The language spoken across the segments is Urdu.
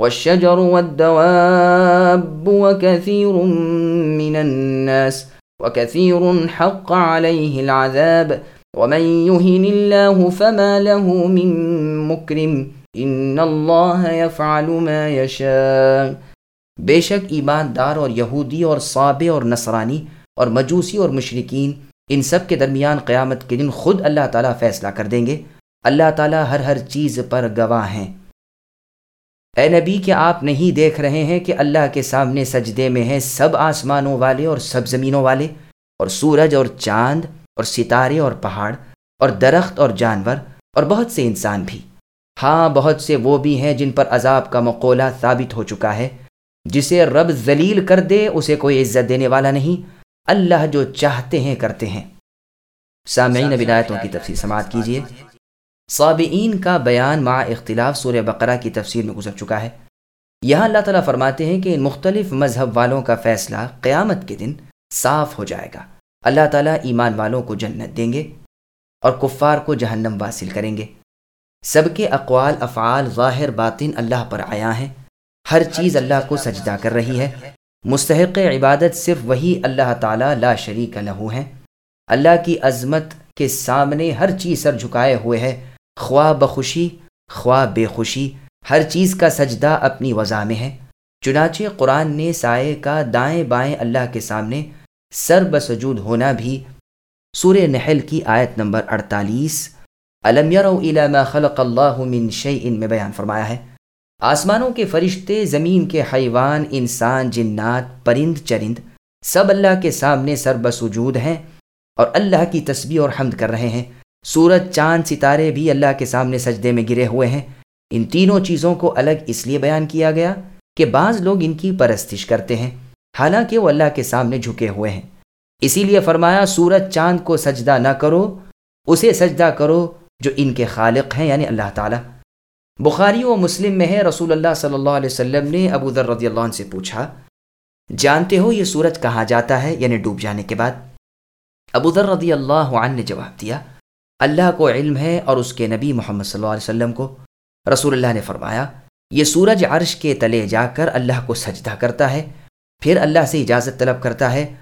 والشجر والدواب وكثير من الناس وكثير حق عليه العذاب ومن يهن الله فما له من مكرم ان اللہ يفعل ما يشاء بے شک ایماندار اور یہودی اور صابع اور نصرانی اور مجوسی اور مشرقین ان سب کے درمیان قیامت کے دن خود اللہ تعالیٰ فیصلہ کر دیں گے اللہ تعالیٰ ہر ہر چیز پر گواہ ہیں اے نبی کہ آپ نہیں دیکھ رہے ہیں کہ اللہ کے سامنے سجدے میں ہیں سب آسمانوں والے اور سب زمینوں والے؟ اور سورج اور چاند اور ستارے اور پہاڑ اور درخت اور جانور اور بہت سے انسان بھی۔ ہاں بہت سے وہ بھی ہیں جن پر عذاب کا مقولہ ثابت ہو چکا ہے۔ جسے رب ذلیل کر دے، اسے کوئی عزت دینے والا نہیں۔ اللہ جو چاہتے ہیں، کرتے ہیں۔ سامعین ولایتوں کی تفصیل سماعت کیجیے۔ صابئین کا بیان مع اختلاف سورہ بقرہ کی تفسیر میں گزر چکا ہے۔ یہاں اللہ تعالیٰ فرماتے ہیں کہ ان مختلف مذہب والوں کا فیصلہ قیامت کے دن صاف ہو جائے گا۔ اللہ تعالیٰ ایمان والوں کو جنت دیں گے اور کفار کو جہنم واصل کریں گے۔ سب کے اقوال، افعال، ظاہر، باطن اللہ پر آیا ہیں۔ ہر چیز اللہ کو سجدہ کر رہی ہے۔ مستحق عبادت صرف وہی اللہ تعالیٰ لا شریک لہو ہیں۔ اللہ کی عظمت کے سامنے ہر چیز سر جھکائے ہوئے ہے۔ خواہ بخوشی، خواہ بے خوشی ہر چیز کا سجدہ اپنی وضع میں ہے۔ چنانچہ قرآن نے سائے کا دائیں بائیں اللہ کے سامنے سر بسجود ہونا بھی سورہ نحل کی آیت نمبر اڑتالیس۔ علم الى ما خلق اللہ من شیء میں بیان فرمایا ہے۔ آسمانوں کے فرشتے، زمین کے حیوان، انسان، جنات پرند چرند، سب اللہ کے سامنے سر بسجود ہیں اور اللہ کی تسبیح اور حمد کر رہے ہیں۔ سورج، چاند، ستارے بھی اللہ کے سامنے سجدے میں گرے ہوئے ہیں۔ ان تینوں چیزوں کو الگ اس لیے بیان کیا گیا کہ بعض لوگ ان کی پرستش کرتے ہیں، حالانکہ وہ اللہ کے سامنے جھکے ہوئے ہیں۔ اسی لیے فرمایا، سورج، چاند کو سجدہ نہ کرو، اسے سجدہ کرو جو ان کے خالق ہیں یعنی اللہ تعالیٰ۔ بخاری و مسلم میں ہے، رسول اللہ صلی اللہ علیہ وسلم نے ابو ذر رضی اللہ عنہ سے پوچھا، جانتے ہو یہ سورج کہاں جاتا ہے؟ یعنی ڈوب جانے کے بعد۔ ابو ذر رضی اللہ عنہ نے جواب دیا اللہ کو علم ہے اور اس کے نبی محمد صلی اللہ علیہ وسلم کو۔ رسول اللہ نے فرمایا، یہ سورج عرش کے تلے جا کر اللہ کو سجدہ کرتا ہے، پھر اللہ سے اجازت طلب کرتا ہے۔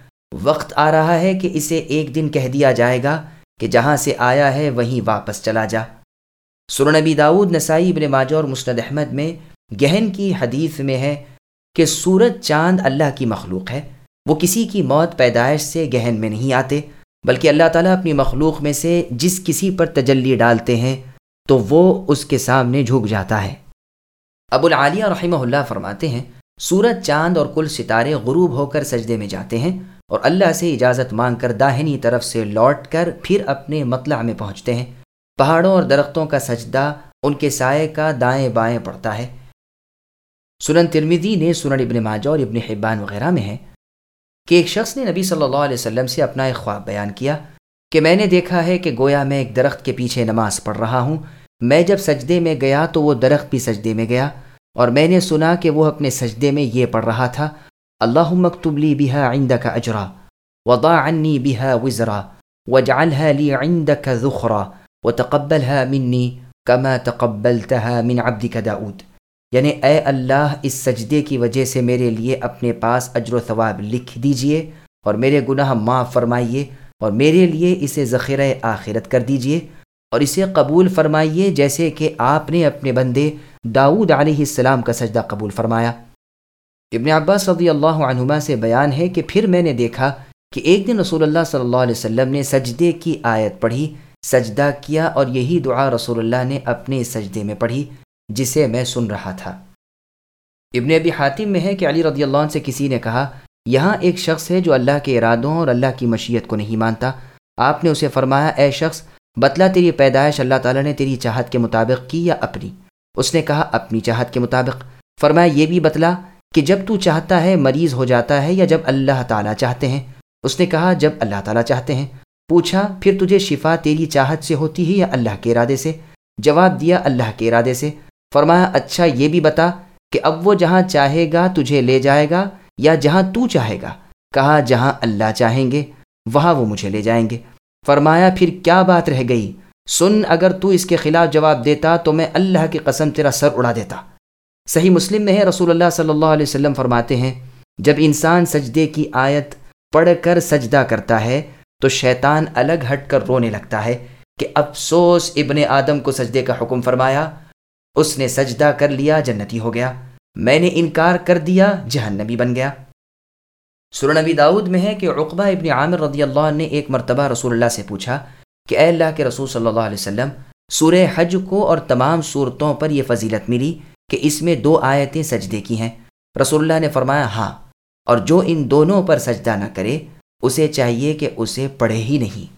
وقت آ رہا ہے کہ اسے ایک دن کہہ دیا جائے گا کہ جہاں سے آیا ہے وہیں واپس چلا جا۔ سرنبی داود نسائی، ابن ماجہ اور مسند احمد میں گہن کی حدیث میں ہے کہ سورج چاند اللہ کی مخلوق ہے، وہ کسی کی موت پیدائش سے گہن میں نہیں آتے۔ بلکہ اللہ تعالیٰ اپنی مخلوق میں سے جس کسی پر تجلی ڈالتے ہیں، تو وہ اس کے سامنے جھک جاتا ہے۔ ابو العالیہ رحمہ اللہ فرماتے ہیں، سورج چاند اور کل ستارے غروب ہو کر سجدے میں جاتے ہیں اور اللہ سے اجازت مانگ کر داہنی طرف سے لوٹ کر پھر اپنے مطلع میں پہنچتے ہیں۔ پہاڑوں اور درختوں کا سجدہ ان کے سائے کا دائیں بائیں پڑتا ہے۔ سنن ترمیدی نے سنن ابن ماجہ اور ابن حبان وغیرہ میں ہے۔ کہ ایک شخص نے نبی صلی اللہ علیہ وسلم سے اپنا ایک خواب بیان کیا کہ میں نے دیکھا ہے کہ گویا میں ایک درخت کے پیچھے نماز پڑھ رہا ہوں۔ میں جب سجدے میں گیا تو وہ درخت بھی سجدے میں گیا اور میں نے سنا کہ وہ اپنے سجدے میں یہ پڑھ رہا تھا اللہ مکتب لی بها عندك اجرا وضع عني بها وزرا واجعلها لي عندك ذخرا وتقبلها مني كما تقبلتها من عبدك داود یعنی اے اللہ، اس سجدے کی وجہ سے میرے لیے اپنے پاس اجر و ثواب لکھ دیجیے اور میرے گناہ معاف فرمائیے اور میرے لیے اسے ذخیرہ آخرت کر دیجیے اور اسے قبول فرمائیے جیسے کہ آپ نے اپنے بندے داود علیہ السلام کا سجدہ قبول فرمایا۔ ابن عباس رضی اللہ عنہما سے بیان ہے کہ پھر میں نے دیکھا کہ ایک دن رسول اللہ صلی اللہ علیہ وسلم نے سجدے کی آیت پڑھی، سجدہ کیا اور یہی دعا رسول اللہ نے اپنے سجدے میں پڑھی۔ جسے میں سن رہا تھا۔ ابن ابی حاتم میں ہے کہ علی رضی اللہ عنہ سے کسی نے کہا، یہاں ایک شخص ہے جو اللہ کے ارادوں اور اللہ کی مشیت کو نہیں مانتا۔ آپ نے اسے فرمایا، اے شخص، بتلا تیری پیدائش، اللہ تعالیٰ نے تیری چاہت کے مطابق کی یا اپنی؟ اس نے کہا، اپنی چاہت کے مطابق۔ فرمایا، یہ بھی بتلا کہ جب تو چاہتا ہے، مریض ہو جاتا ہے یا جب اللہ تعالیٰ چاہتے ہیں؟ اس نے کہا، جب اللہ تعالیٰ چاہتے ہیں۔ پوچھا، پھر تجھے شفا تیری چاہت سے ہوتی ہے یا اللہ کے ارادے سے؟ جواب دیا، اللہ کے ارادے سے۔ فرمایا اچھا یہ بھی بتا کہ اب وہ جہاں چاہے گا تجھے لے جائے گا یا جہاں تو چاہے گا؟ کہا، جہاں اللہ چاہیں گے، وہاں وہ مجھے لے جائیں گے۔ فرمایا، پھر کیا بات رہ گئی؟ سن، اگر تو اس کے خلاف جواب دیتا تو میں اللہ کی قسم تیرا سر اڑا دیتا۔ صحیح مسلم میں ہے، رسول اللہ صلی اللہ علیہ وسلم فرماتے ہیں، جب انسان سجدے کی آیت پڑھ کر سجدہ کرتا ہے تو شیطان الگ ہٹ کر رونے لگتا ہے کہ افسوس، ابن آدم کو سجدے کا حکم فرمایا۔ اس نے سجدہ کر لیا، جنتی ہو گیا۔ میں نے انکار کر دیا جہنبی بن گیا۔ سرنبی داود میں ہے کہ عقبہ ابن عامر رضی اللہ نے ایک مرتبہ رسول اللہ سے پوچھا کہ اے اللہ کے رسول صلی اللہ علیہ وسلم، سورہ حج کو اور تمام صورتوں پر یہ فضیلت ملی کہ اس میں دو آیتیں سجدے کی ہیں۔ رسول اللہ نے فرمایا ہاں اور جو ان دونوں پر سجدہ نہ کرے، اسے چاہیے کہ اسے پڑھے ہی نہیں۔